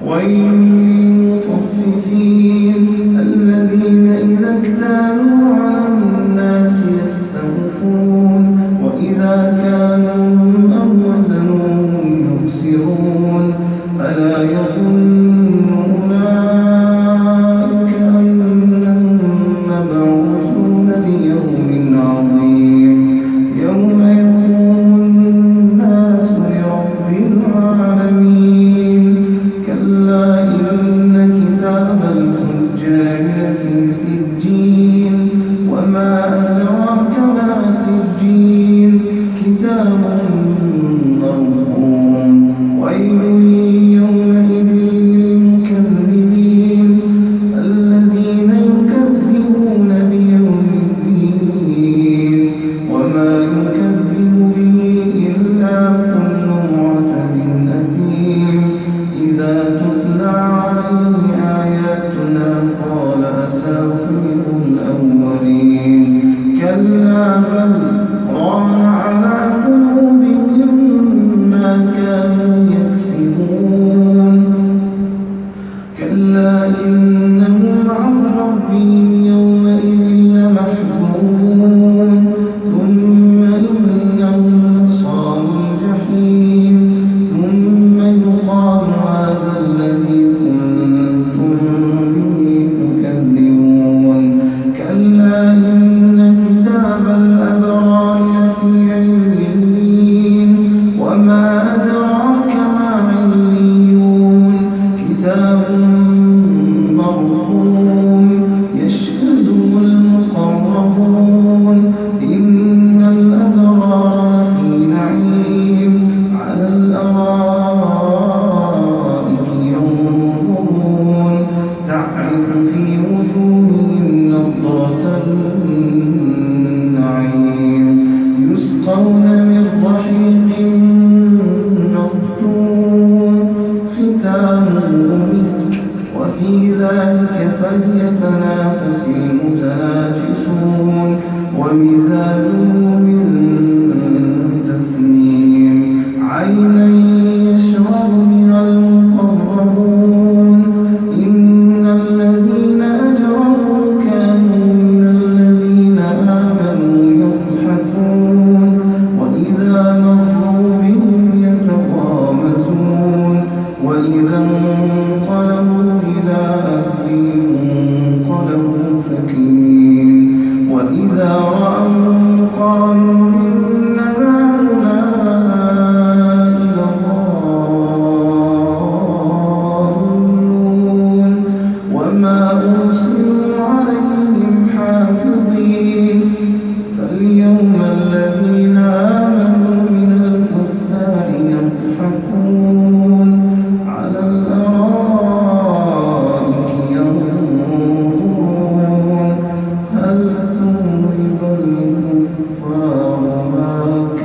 والمطففين الذين إذا اكتالوا entrando يؤمنون ذلك فليتنافس المتنافسون ومزاجه من تسنيم. عينا يشرب بها المقربون. إن الذين أجرموا كانوا من الذين آمنوا يضحكون. وإذا مروا بهم يتقامزون وإذا ذرأ ما